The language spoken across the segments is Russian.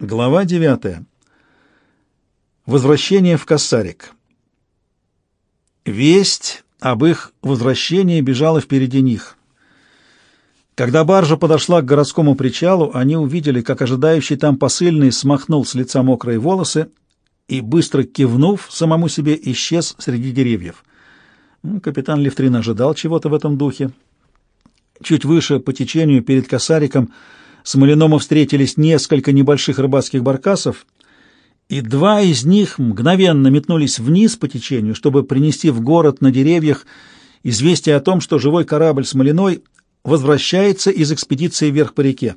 Глава 9. Возвращение в Кассарик. Весть об их возвращении бежала впереди них. Когда баржа подошла к городскому причалу, они увидели, как ожидающий там посыльный смахнул с лица мокрые волосы и, быстро кивнув самому себе, исчез среди деревьев. Ну, капитан Левтрин ожидал чего-то в этом духе. Чуть выше по течению перед Кассариком – с Малиному встретились несколько небольших рыбацких баркасов, и два из них мгновенно метнулись вниз по течению, чтобы принести в город на деревьях известие о том, что живой корабль с Малиной возвращается из экспедиции вверх по реке.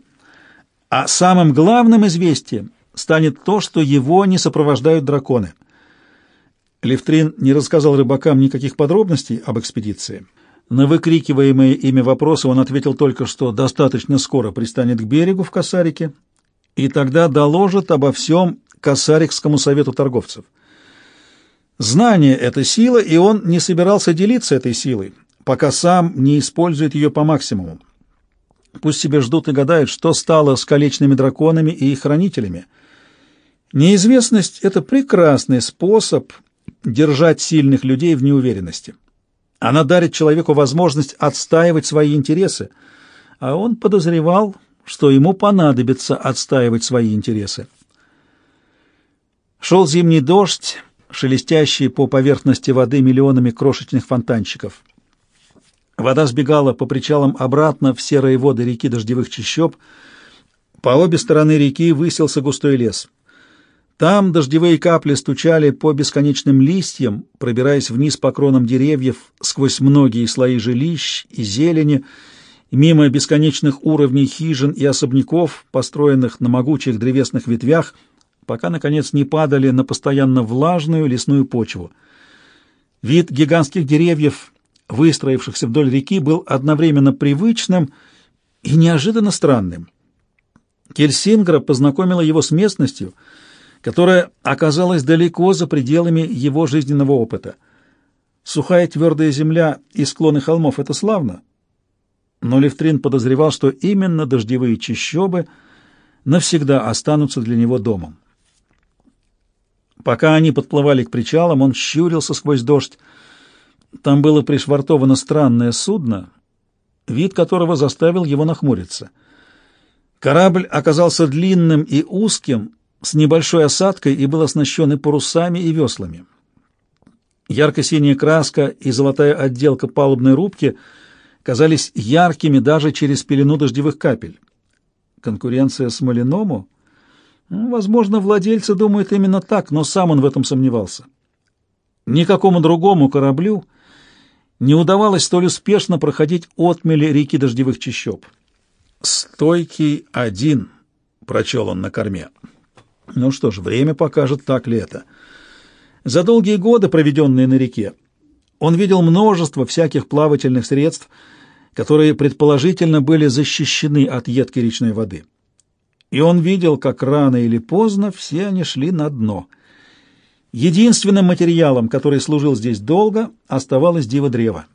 А самым главным известием станет то, что его не сопровождают драконы. Левтрин не рассказал рыбакам никаких подробностей об экспедиции. На выкрикиваемые ими вопросы он ответил только, что достаточно скоро пристанет к берегу в Косарике, и тогда доложит обо всем Косарикскому совету торговцев. Знание — это сила, и он не собирался делиться этой силой, пока сам не использует ее по максимуму. Пусть себе ждут и гадают, что стало с колечными драконами и их хранителями. Неизвестность — это прекрасный способ держать сильных людей в неуверенности. Она дарит человеку возможность отстаивать свои интересы, а он подозревал, что ему понадобится отстаивать свои интересы. Шел зимний дождь, шелестящий по поверхности воды миллионами крошечных фонтанчиков. Вода сбегала по причалам обратно в серые воды реки дождевых чащоб. По обе стороны реки высился густой лес — там дождевые капли стучали по бесконечным листьям, пробираясь вниз по кронам деревьев, сквозь многие слои жилищ и зелени, мимо бесконечных уровней хижин и особняков, построенных на могучих древесных ветвях, пока, наконец, не падали на постоянно влажную лесную почву. Вид гигантских деревьев, выстроившихся вдоль реки, был одновременно привычным и неожиданно странным. Кельсингра познакомила его с местностью — которая оказалась далеко за пределами его жизненного опыта. Сухая твердая земля и склоны холмов — это славно, но Левтрин подозревал, что именно дождевые чащобы навсегда останутся для него домом. Пока они подплывали к причалам, он щурился сквозь дождь. Там было пришвартовано странное судно, вид которого заставил его нахмуриться. Корабль оказался длинным и узким, с небольшой осадкой и был оснащен и парусами, и веслами. Ярко-синяя краска и золотая отделка палубной рубки казались яркими даже через пелену дождевых капель. Конкуренция с Малиному? Ну, возможно, владельцы думают именно так, но сам он в этом сомневался. Никакому другому кораблю не удавалось столь успешно проходить отмели реки дождевых чащоб. «Стойкий один», — прочел он на корме. Ну что ж, время покажет, так ли это. За долгие годы, проведенные на реке, он видел множество всяких плавательных средств, которые предположительно были защищены от едкой речной воды. И он видел, как рано или поздно все они шли на дно. Единственным материалом, который служил здесь долго, оставалось диво-древо.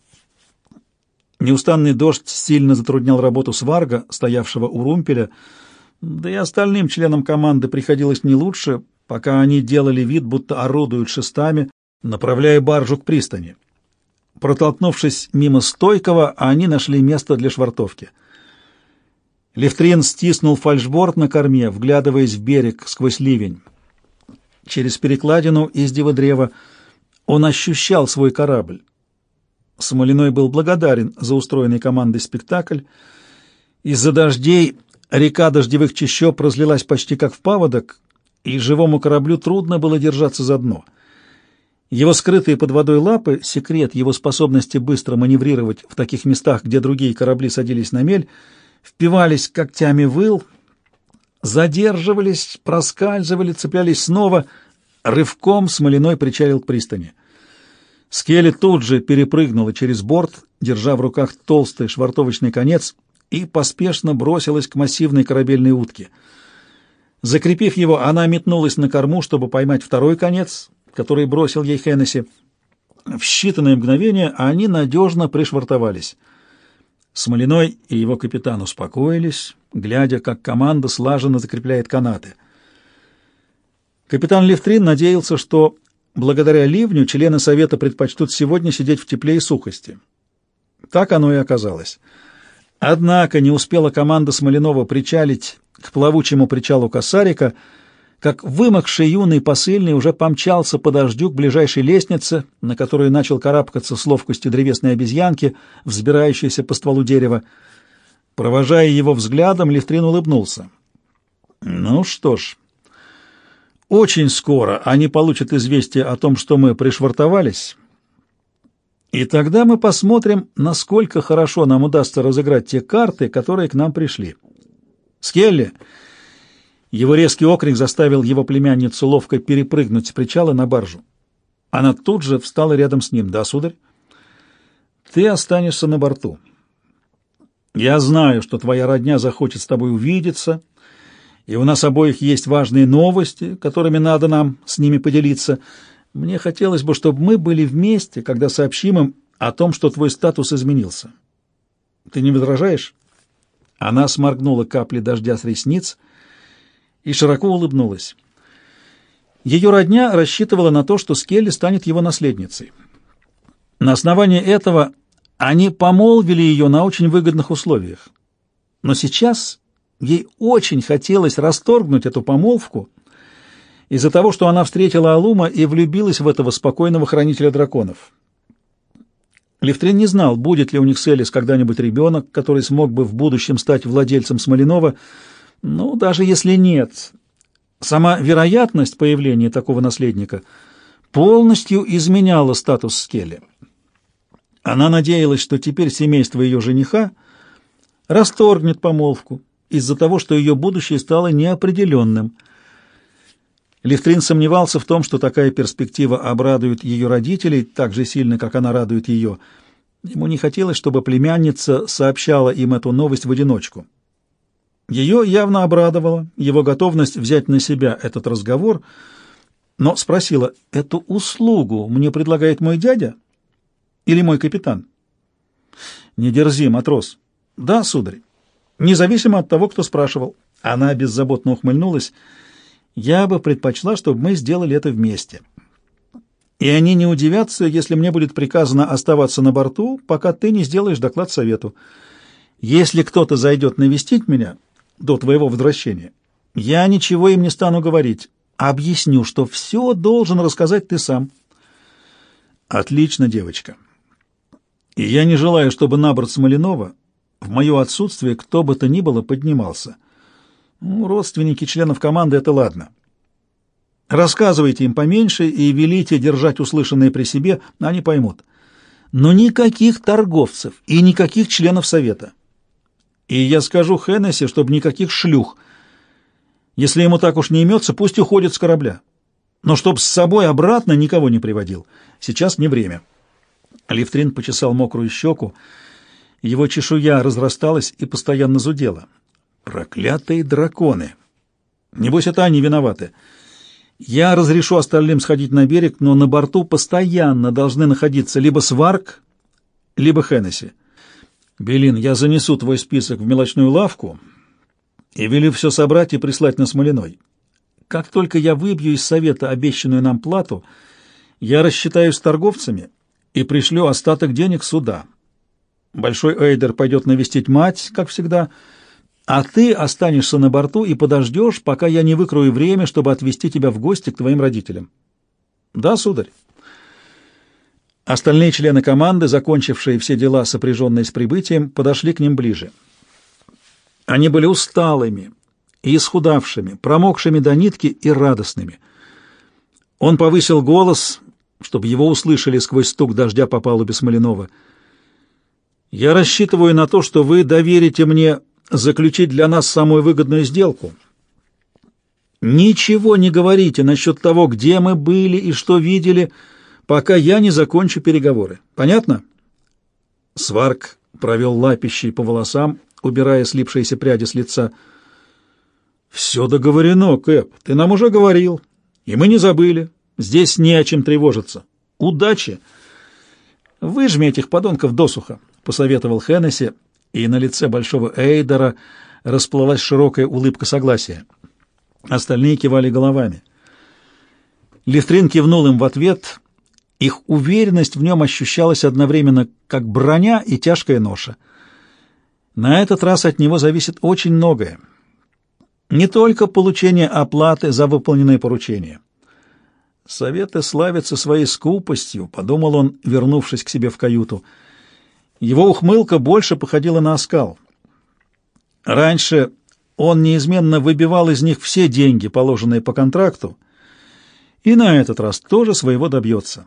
Неустанный дождь сильно затруднял работу сварга, стоявшего у румпеля, да и остальным членам команды приходилось не лучше, пока они делали вид, будто орудуют шестами, направляя баржу к пристани. Протолкнувшись мимо стойкого, они нашли место для швартовки. Левтрин стиснул фальшборд на корме, вглядываясь в берег сквозь ливень. Через перекладину из древа он ощущал свой корабль. Смолиной был благодарен за устроенный командой спектакль. Из-за дождей Река дождевых чащоб разлилась почти как в паводок, и живому кораблю трудно было держаться за дно. Его скрытые под водой лапы, секрет его способности быстро маневрировать в таких местах, где другие корабли садились на мель, впивались когтями в ил, задерживались, проскальзывали, цеплялись снова, рывком смоляной причалил к пристани. Скелли тут же перепрыгнула через борт, держа в руках толстый швартовочный конец, и поспешно бросилась к массивной корабельной утке. Закрепив его, она метнулась на корму, чтобы поймать второй конец, который бросил ей Хеннесси. В считанные мгновения они надежно пришвартовались. Смолиной и его капитан успокоились, глядя, как команда слаженно закрепляет канаты. Капитан Левтрин надеялся, что благодаря ливню члены Совета предпочтут сегодня сидеть в тепле и сухости. Так оно и оказалось. Однако не успела команда Смоленова причалить к плавучему причалу Косарика, как вымокший юный посыльный уже помчался по дождю к ближайшей лестнице, на которую начал карабкаться с ловкостью древесной обезьянки, взбирающейся по стволу дерева. Провожая его взглядом, Левтрин улыбнулся. «Ну что ж, очень скоро они получат известие о том, что мы пришвартовались, и тогда мы посмотрим, насколько хорошо нам удастся разыграть те карты, которые к нам пришли. Скелли!» Его резкий окрик заставил его племянницу ловко перепрыгнуть с причала на баржу. Она тут же встала рядом с ним. «Да, сударь?» «Ты останешься на борту. Я знаю, что твоя родня захочет с тобой увидеться, и у нас обоих есть важные новости, которыми надо нам с ними поделиться. Мне хотелось бы, чтобы мы были вместе, когда сообщим им о том, что твой статус изменился. Ты не возражаешь?» Она сморгнула капли дождя с ресниц и широко улыбнулась. Ее родня рассчитывала на то, что Скелли станет его наследницей. На основании этого они помолвили ее на очень выгодных условиях. Но сейчас ей очень хотелось расторгнуть эту помолвку из-за того, что она встретила Алума и влюбилась в этого спокойного хранителя драконов. Левтрин не знал, будет ли у них с Элис когда-нибудь ребенок, который смог бы в будущем стать владельцем Смоленова, ну, даже если нет, сама вероятность появления такого наследника полностью изменяла статус Скелли. Она надеялась, что теперь семейство ее жениха расторгнет помолвку из-за того, что ее будущее стало неопределенным. Левтрин сомневался в том, что такая перспектива обрадует ее родителей так же сильно, как она радует ее. Ему не хотелось, чтобы племянница сообщала им эту новость в одиночку. Ее явно обрадовала его готовность взять на себя этот разговор, но спросила, «Эту услугу мне предлагает мой дядя или мой капитан?» «Не дерзи, матрос». «Да, сударь, независимо от того, кто спрашивал». Она беззаботно ухмыльнулась. «Я бы предпочла, чтобы мы сделали это вместе. И они не удивятся, если мне будет приказано оставаться на борту, пока ты не сделаешь доклад совету. Если кто-то зайдет навестить меня, до твоего возвращения. Я ничего им не стану говорить. Объясню, что все должен рассказать ты сам. Отлично, девочка. И я не желаю, чтобы на борт Смоленова в мое отсутствие кто бы то ни было поднимался. Ну, родственники членов команды — это ладно. Рассказывайте им поменьше и велите держать услышанное при себе, они поймут. Но никаких торговцев и никаких членов совета. И я скажу Хеннесси, чтобы никаких шлюх. Если ему так уж не имется, пусть уходит с корабля. Но чтоб с собой обратно никого не приводил. Сейчас не время. Лифтрин почесал мокрую щеку. Его чешуя разрасталась и постоянно зудела. Проклятые драконы! Небось, это они виноваты. Я разрешу остальным сходить на берег, но на борту постоянно должны находиться либо Сварк, либо Хеннесси. Белин, я занесу твой список в мелочную лавку и велю все собрать и прислать на Смолиной. Как только я выбью из совета обещанную нам плату, я рассчитаюсь с торговцами и пришлю остаток денег сюда. Большой Эйдер пойдет навестить мать, как всегда, а ты останешься на борту и подождешь, пока я не выкрою время, чтобы отвезти тебя в гости к твоим родителям. Да, сударь? Остальные члены команды, закончившие все дела, сопряженные с прибытием, подошли к ним ближе. Они были усталыми и исхудавшими, промокшими до нитки и радостными. Он повысил голос, чтобы его услышали сквозь стук дождя по палубе Смоленова. «Я рассчитываю на то, что вы доверите мне заключить для нас самую выгодную сделку. Ничего не говорите насчет того, где мы были и что видели, — пока я не закончу переговоры. Понятно?» Сварк провел лапищей по волосам, убирая слипшиеся пряди с лица. «Все договорено, Кэп. Ты нам уже говорил. И мы не забыли. Здесь не о чем тревожиться. Удачи!» «Выжми этих подонков досуха», — посоветовал Хеннесси, и на лице большого Эйдера расплылась широкая улыбка согласия. Остальные кивали головами. Лифтрин кивнул им в ответ. Их уверенность в нем ощущалась одновременно как броня и тяжкая ноша. На этот раз от него зависит очень многое. Не только получение оплаты за выполненные поручения. Советы славятся своей скупостью, подумал он, вернувшись к себе в каюту. Его ухмылка больше походила на оскал. Раньше он неизменно выбивал из них все деньги, положенные по контракту, и на этот раз тоже своего добьется.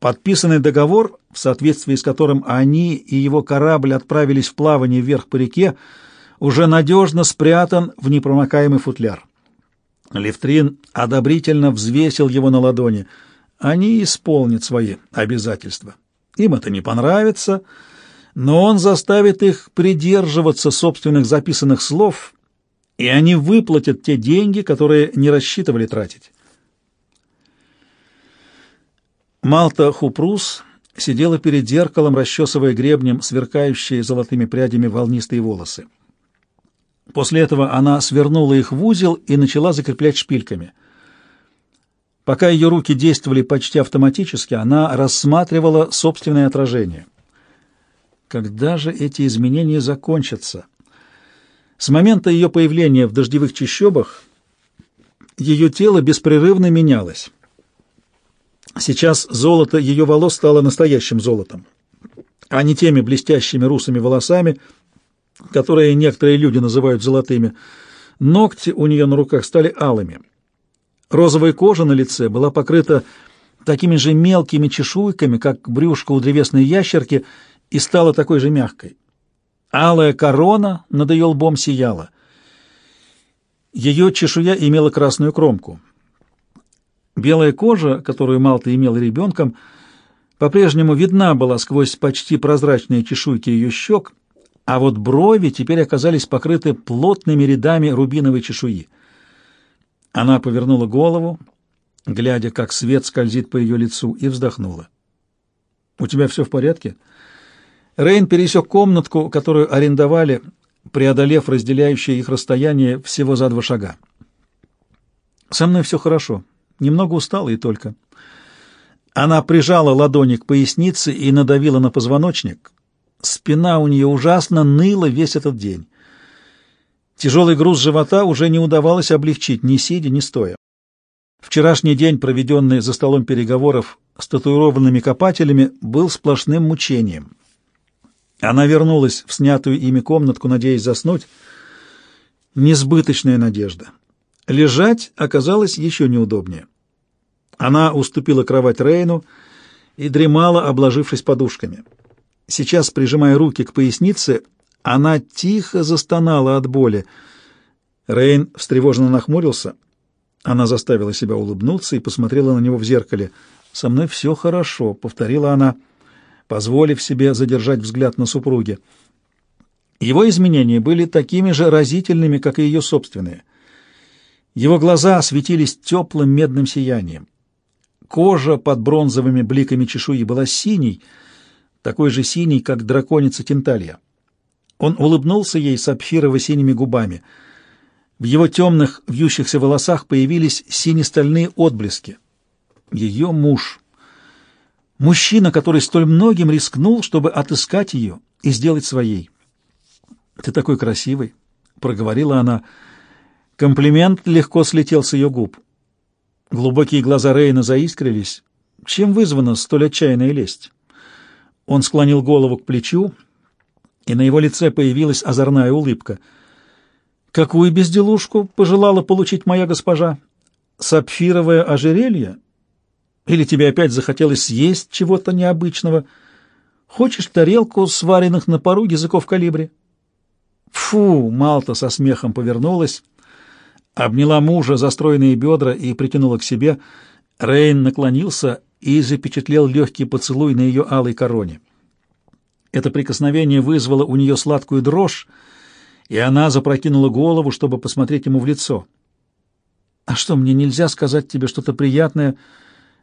Подписанный договор, в соответствии с которым они и его корабль отправились в плавание вверх по реке, уже надежно спрятан в непромокаемый футляр. Левтрин одобрительно взвесил его на ладони. Они исполнят свои обязательства. Им это не понравится, но он заставит их придерживаться собственных записанных слов, и они выплатят те деньги, которые не рассчитывали тратить. Малта Хупрус сидела перед зеркалом, расчесывая гребнем сверкающие золотыми прядями волнистые волосы. После этого она свернула их в узел и начала закреплять шпильками. Пока ее руки действовали почти автоматически, она рассматривала собственное отражение. Когда же эти изменения закончатся? С момента ее появления в дождевых чащобах ее тело беспрерывно менялось. Сейчас золото ее волос стало настоящим золотом, а не теми блестящими русыми волосами, которые некоторые люди называют золотыми. Ногти у нее на руках стали алыми. Розовая кожа на лице была покрыта такими же мелкими чешуйками, как брюшко у древесной ящерки, и стала такой же мягкой. Алая корона над ее лбом сияла. Ее чешуя имела красную кромку. Белая кожа, которую Малта имела ребенком, по-прежнему видна была сквозь почти прозрачные чешуйки ее щек, а вот брови теперь оказались покрыты плотными рядами рубиновой чешуи. Она повернула голову, глядя, как свет скользит по ее лицу, и вздохнула. «У тебя все в порядке?» Рейн пересек комнатку, которую арендовали, преодолев разделяющее их расстояние всего за два шага. «Со мной все хорошо. Немного устала и только». Она прижала ладони к пояснице и надавила на позвоночник, Спина у нее ужасно ныла весь этот день. Тяжелый груз живота уже не удавалось облегчить ни сидя, ни стоя. Вчерашний день, проведенный за столом переговоров с татуированными копателями, был сплошным мучением. Она вернулась в снятую ими комнатку, надеясь заснуть. Несбыточная надежда. Лежать оказалось еще неудобнее. Она уступила кровать Рейну и дремала, обложившись подушками. Сейчас, прижимая руки к пояснице, она тихо застонала от боли. Рейн встревоженно нахмурился. Она заставила себя улыбнуться и посмотрела на него в зеркале. «Со мной все хорошо», — повторила она, позволив себе задержать взгляд на супруге. Его изменения были такими же разительными, как и ее собственные. Его глаза светились теплым медным сиянием. Кожа под бронзовыми бликами чешуи была синей — такой же синий, как драконица Тенталья. Он улыбнулся ей сапфирово-синими губами. В его темных вьющихся волосах появились сине-стальные отблески. Ее муж. Мужчина, который столь многим рискнул, чтобы отыскать ее и сделать своей. «Ты такой красивый», — проговорила она. Комплимент легко слетел с ее губ. Глубокие глаза Рейна заискрились. Чем вызвана столь отчаянная лесть? Он склонил голову к плечу, и на его лице появилась озорная улыбка. «Какую безделушку пожелала получить моя госпожа? Сапфировое ожерелье? Или тебе опять захотелось съесть чего-то необычного? Хочешь тарелку сваренных на пару языков калибри?» «Фу!» — Малта со смехом повернулась, обняла мужа за стройные бедра и притянула к себе. Рейн наклонился и запечатлел легкий поцелуй на ее алой короне. Это прикосновение вызвало у нее сладкую дрожь, и она запрокинула голову, чтобы посмотреть ему в лицо. «А что, мне нельзя сказать тебе что-то приятное,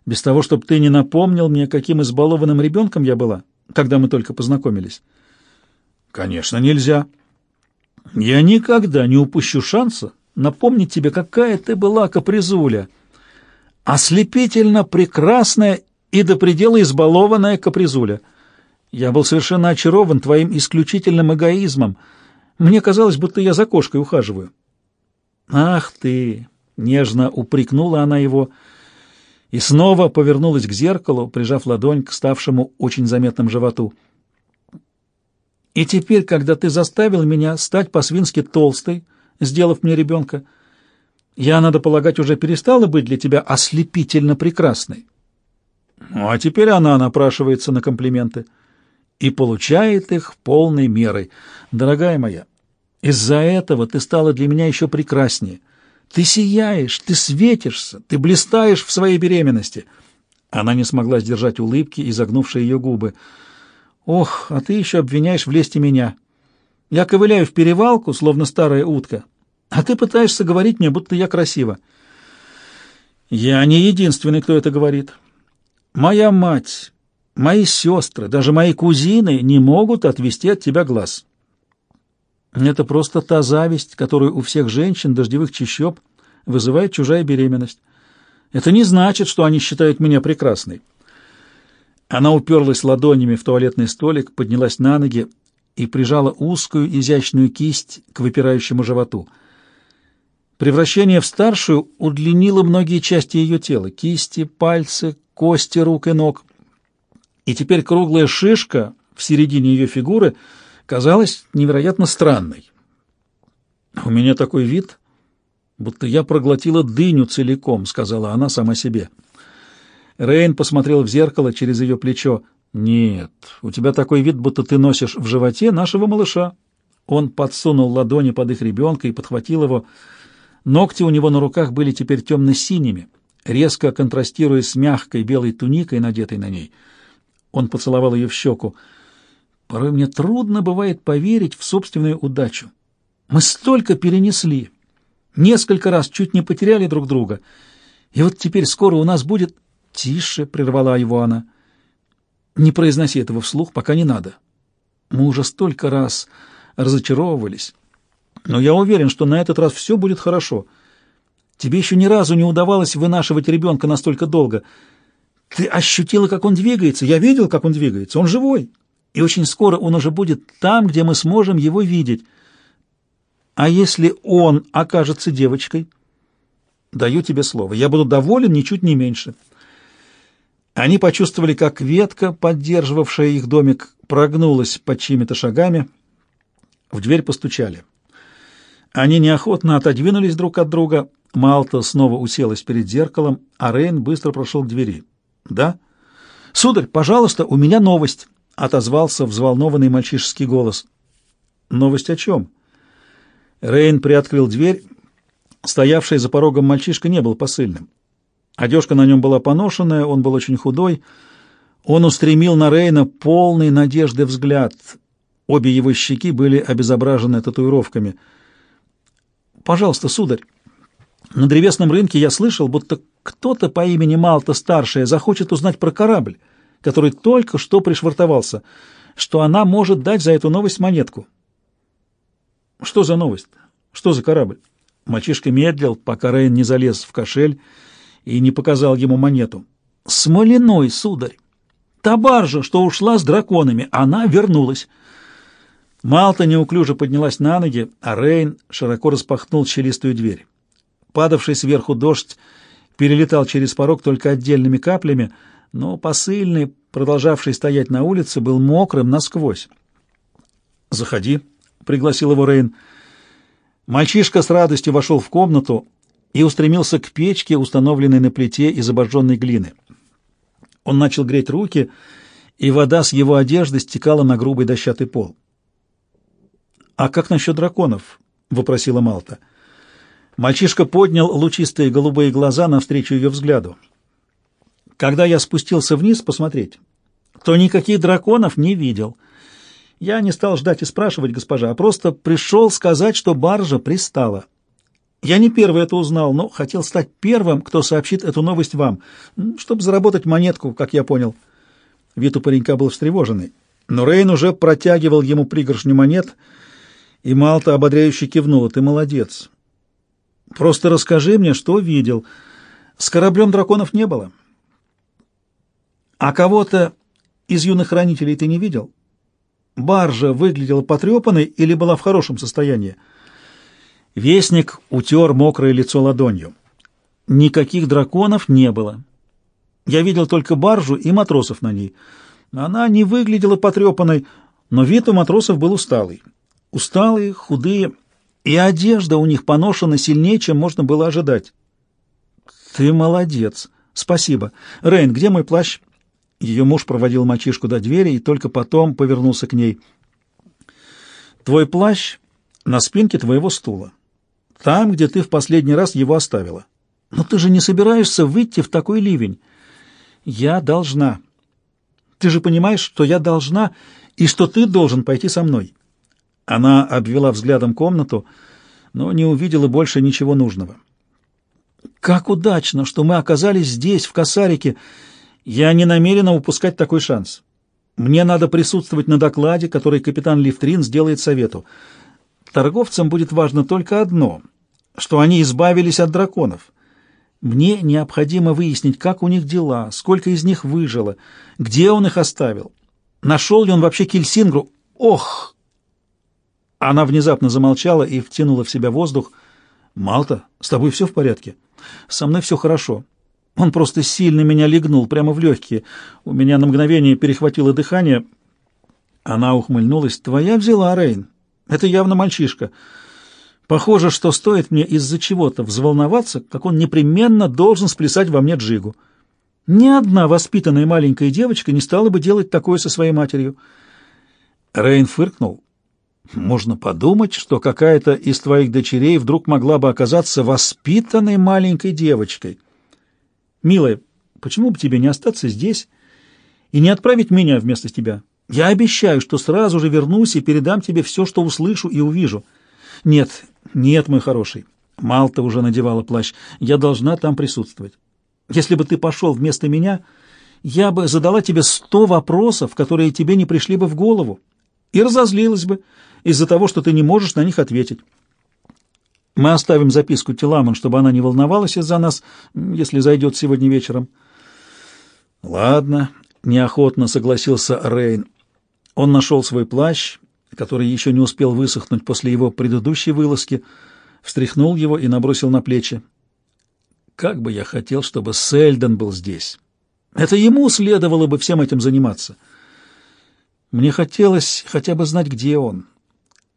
без того, чтобы ты не напомнил мне, каким избалованным ребенком я была, когда мы только познакомились?» «Конечно, нельзя. Я никогда не упущу шанса напомнить тебе, какая ты была капризуля». Ослепительно прекрасная и до предела избалованная капризуля. Я был совершенно очарован твоим исключительным эгоизмом. Мне казалось, будто я за кошкой ухаживаю. Ах ты! Нежно упрекнула она его и снова повернулась к зеркалу, прижав ладонь к ставшему очень заметным животу. И теперь, когда ты заставил меня стать по-свински толстой, сделав мне ребенка, я, надо полагать, уже перестала быть для тебя ослепительно прекрасной. Ну, а теперь она напрашивается на комплименты и получает их полной мерой. Дорогая моя, из-за этого ты стала для меня еще прекраснее. Ты сияешь, ты светишься, ты блистаешь в своей беременности. Она не смогла сдержать улыбки, изогнувшие ее губы. Ох, а ты еще обвиняешь в лести меня. Я ковыляю в перевалку, словно старая утка, а ты пытаешься говорить мне, будто я красива. Я не единственный, кто это говорит. Моя мать, мои сестры, даже мои кузины не могут отвести от тебя глаз. Это просто та зависть, которую у всех женщин дождевых чащоб вызывает чужая беременность. Это не значит, что они считают меня прекрасной. Она уперлась ладонями в туалетный столик, поднялась на ноги и прижала узкую изящную кисть к выпирающему животу. Превращение в старшую удлинило многие части ее тела — кисти, пальцы, кости рук и ног. И теперь круглая шишка в середине ее фигуры — казалась невероятно странной. «У меня такой вид, будто я проглотила дыню целиком», — сказала она сама себе. Рейн посмотрел в зеркало через ее плечо. «Нет, у тебя такой вид, будто ты носишь в животе нашего малыша». Он подсунул ладони под их ребенка и подхватил его. Ногти у него на руках были теперь темно-синими, резко контрастируя с мягкой белой туникой, надетой на ней. Он поцеловал ее в щеку. Порой мне трудно бывает поверить в собственную удачу. Мы столько перенесли, несколько раз чуть не потеряли друг друга. И вот теперь скоро у нас будет... Тише, прервала его она. Не произноси этого вслух, пока не надо. Мы уже столько раз разочаровывались. Но я уверен, что на этот раз все будет хорошо. Тебе еще ни разу не удавалось вынашивать ребенка настолько долго. Ты ощутила, как он двигается. Я видел, как он двигается. Он живой и очень скоро он уже будет там, где мы сможем его видеть. А если он окажется девочкой? Даю тебе слово, я буду доволен ничуть не меньше. Они почувствовали, как ветка, поддерживавшая их домик, прогнулась под чьими-то шагами. В дверь постучали. Они неохотно отодвинулись друг от друга. Малта снова уселась перед зеркалом, а Рейн быстро прошел к двери. «Да?» «Сударь, пожалуйста, у меня новость». — отозвался взволнованный мальчишеский голос. «Новость о чем?» Рейн приоткрыл дверь. Стоявший за порогом мальчишка не был посыльным. Одежка на нем была поношенная, он был очень худой. Он устремил на Рейна полный надежды взгляд. Обе его щеки были обезображены татуировками. «Пожалуйста, сударь, на древесном рынке я слышал, будто кто-то по имени Малта-старшая захочет узнать про корабль который только что пришвартовался, что она может дать за эту новость монетку. Что за новость? Что за корабль? Мальчишка медлил, пока Рейн не залез в кошель и не показал ему монету. «Смоляной, сударь! Та баржа, что ушла с драконами, она вернулась!» Малта неуклюже поднялась на ноги, а Рейн широко распахнул щелистую дверь. Падавший сверху дождь перелетал через порог только отдельными каплями — но посыльный, продолжавший стоять на улице, был мокрым насквозь. «Заходи», — пригласил его Рейн. Мальчишка с радостью вошел в комнату и устремился к печке, установленной на плите из обожженной глины. Он начал греть руки, и вода с его одежды стекала на грубый дощатый пол. «А как насчет драконов?» — вопросила Малта. Мальчишка поднял лучистые голубые глаза навстречу ее взгляду. Когда я спустился вниз посмотреть, то никаких драконов не видел. Я не стал ждать и спрашивать госпожа, а просто пришел сказать, что баржа пристала. Я не первый это узнал, но хотел стать первым, кто сообщит эту новость вам, чтобы заработать монетку, как я понял. Вид у паренька был встревоженный. Но Рейн уже протягивал ему пригоршню монет, и Малта ободряюще кивнула. «Ты молодец. Просто расскажи мне, что видел». С кораблем драконов не было. А кого-то из юных хранителей ты не видел? Баржа выглядела потрепанной или была в хорошем состоянии? Вестник утер мокрое лицо ладонью. Никаких драконов не было. Я видел только баржу и матросов на ней. Она не выглядела потрепанной, но вид у матросов был усталый. Усталые, худые, и одежда у них поношена сильнее, чем можно было ожидать. «Ты молодец. Спасибо. Рейн, где мой плащ?» Ее муж проводил мальчишку до двери и только потом повернулся к ней. «Твой плащ на спинке твоего стула. Там, где ты в последний раз его оставила. Но ты же не собираешься выйти в такой ливень. Я должна. Ты же понимаешь, что я должна и что ты должен пойти со мной». Она обвела взглядом комнату, но не увидела больше ничего нужного. «Как удачно, что мы оказались здесь, в Косарике. Я не намерена упускать такой шанс. Мне надо присутствовать на докладе, который капитан Лифтрин сделает совету. Торговцам будет важно только одно, что они избавились от драконов. Мне необходимо выяснить, как у них дела, сколько из них выжило, где он их оставил. Нашел ли он вообще Кельсингру? Ох!» Она внезапно замолчала и втянула в себя воздух. «Малта, с тобой все в порядке?» «Со мной все хорошо. Он просто сильно меня легнул прямо в легкие. У меня на мгновение перехватило дыхание». Она ухмыльнулась. «Твоя взяла, Рейн. Это явно мальчишка. Похоже, что стоит мне из-за чего-то взволноваться, как он непременно должен сплясать во мне джигу. Ни одна воспитанная маленькая девочка не стала бы делать такое со своей матерью». Рейн фыркнул. Можно подумать, что какая-то из твоих дочерей вдруг могла бы оказаться воспитанной маленькой девочкой. Милая, почему бы тебе не остаться здесь и не отправить меня вместо тебя? Я обещаю, что сразу же вернусь и передам тебе все, что услышу и увижу. Нет, нет, мой хороший. Малта уже надевала плащ. Я должна там присутствовать. Если бы ты пошел вместо меня, я бы задала тебе сто вопросов, которые тебе не пришли бы в голову, и разозлилась бы, из-за того, что ты не можешь на них ответить. Мы оставим записку Теламон, чтобы она не волновалась из-за нас, если зайдет сегодня вечером. Ладно, неохотно согласился Рейн. Он нашел свой плащ, который еще не успел высохнуть после его предыдущей вылазки, встряхнул его и набросил на плечи. Как бы я хотел, чтобы Сельден был здесь. Это ему следовало бы всем этим заниматься. Мне хотелось хотя бы знать, где он.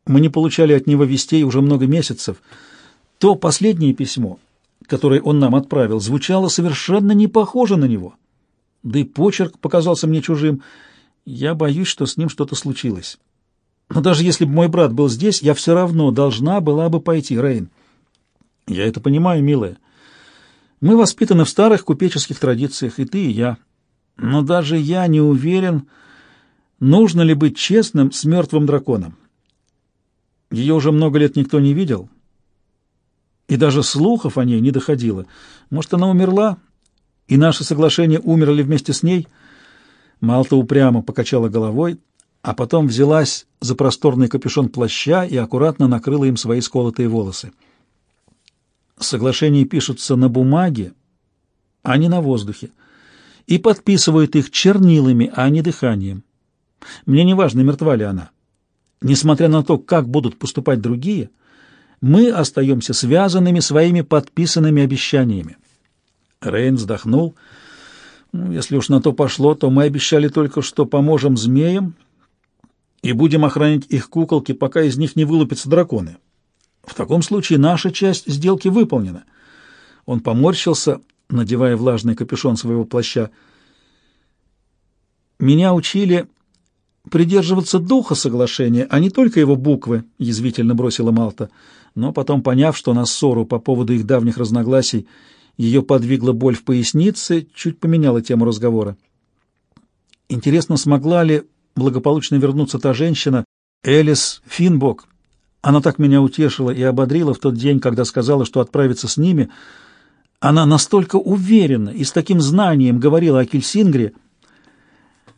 Мы не получали от него вестей уже много месяцев. То последнее письмо, которое он нам отправил, звучало совершенно не похоже на него. Да и почерк показался мне чужим. Я боюсь, что с ним что-то случилось. Но даже если бы мой брат был здесь, я все равно должна была бы пойти, Рейн. Я это понимаю, милая. Мы воспитаны в старых купеческих традициях, и ты, и я. Но даже я не уверен, нужно ли быть честным с мертвым драконом. Ее уже много лет никто не видел, и даже слухов о ней не доходило. Может, она умерла, и наши соглашения умерли вместе с ней? Малта упрямо покачала головой, а потом взялась за просторный капюшон плаща и аккуратно накрыла им свои сколотые волосы. Соглашения пишутся на бумаге, а не на воздухе, и подписывают их чернилами, а не дыханием. Мне не важно, мертва ли она. Несмотря на то, как будут поступать другие, мы остаемся связанными своими подписанными обещаниями. Рейн вздохнул. Ну, если уж на то пошло, то мы обещали только, что поможем змеям и будем охранять их куколки, пока из них не вылупятся драконы. В таком случае наша часть сделки выполнена. Он поморщился, надевая влажный капюшон своего плаща. Меня учили придерживаться духа соглашения, а не только его буквы, язвительно бросила Малта. Но потом, поняв, что на ссору по поводу их давних разногласий ее подвигла боль в пояснице, чуть поменяла тему разговора. Интересно, смогла ли благополучно вернуться та женщина, Элис Финбок? Она так меня утешила и ободрила в тот день, когда сказала, что отправится с ними. Она настолько уверенно и с таким знанием говорила о Кельсингре,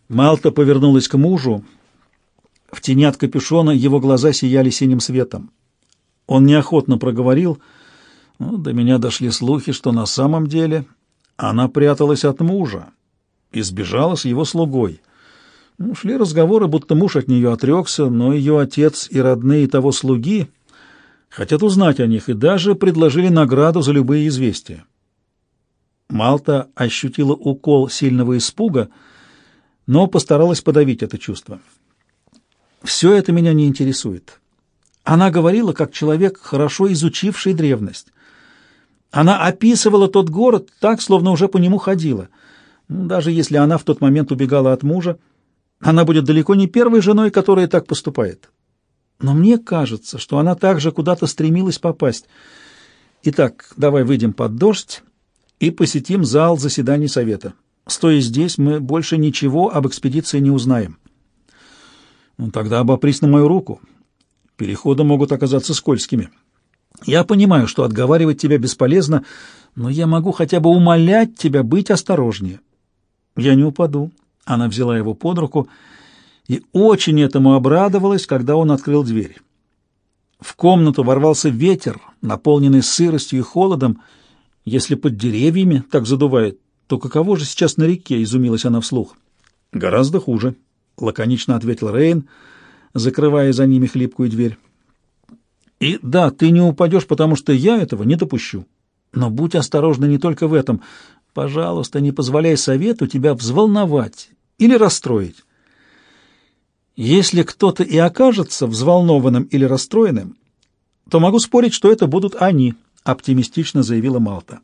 Малта повернулась к мужу. В тени от капюшона его глаза сияли синим светом. Он неохотно проговорил, Ну, до меня дошли слухи, что на самом деле она пряталась от мужа и сбежала с его слугой. Ну, шли разговоры, будто муж от нее отрекся, но ее отец и родные того слуги хотят узнать о них и даже предложили награду за любые известия. Малта ощутила укол сильного испуга, но постаралась подавить это чувство. «Все это меня не интересует». Она говорила, как человек, хорошо изучивший древность. Она описывала тот город так, словно уже по нему ходила. Ну, даже если она в тот момент убегала от мужа, она будет далеко не первой женой, которая так поступает. Но мне кажется, что она также куда-то стремилась попасть. Итак, давай выйдем под дождь и посетим зал заседаний совета. Стоя здесь, мы больше ничего об экспедиции не узнаем. Ну, тогда обопрись на мою руку. Переходы могут оказаться скользкими. Я понимаю, что отговаривать тебя бесполезно, но я могу хотя бы умолять тебя быть осторожнее. Я не упаду. Она взяла его под руку и очень этому обрадовалась, когда он открыл дверь. В комнату ворвался ветер, наполненный сыростью и холодом. Если под деревьями так задувает, то каково же сейчас на реке, изумилась она вслух. Гораздо хуже, лаконично ответил Рейн, закрывая за ними хлипкую дверь. И да, ты не упадешь, потому что я этого не допущу. Но будь осторожна не только в этом. Пожалуйста, не позволяй совету тебя взволновать или расстроить. Если кто-то и окажется взволнованным или расстроенным, то могу спорить, что это будут они, оптимистично заявила Малта.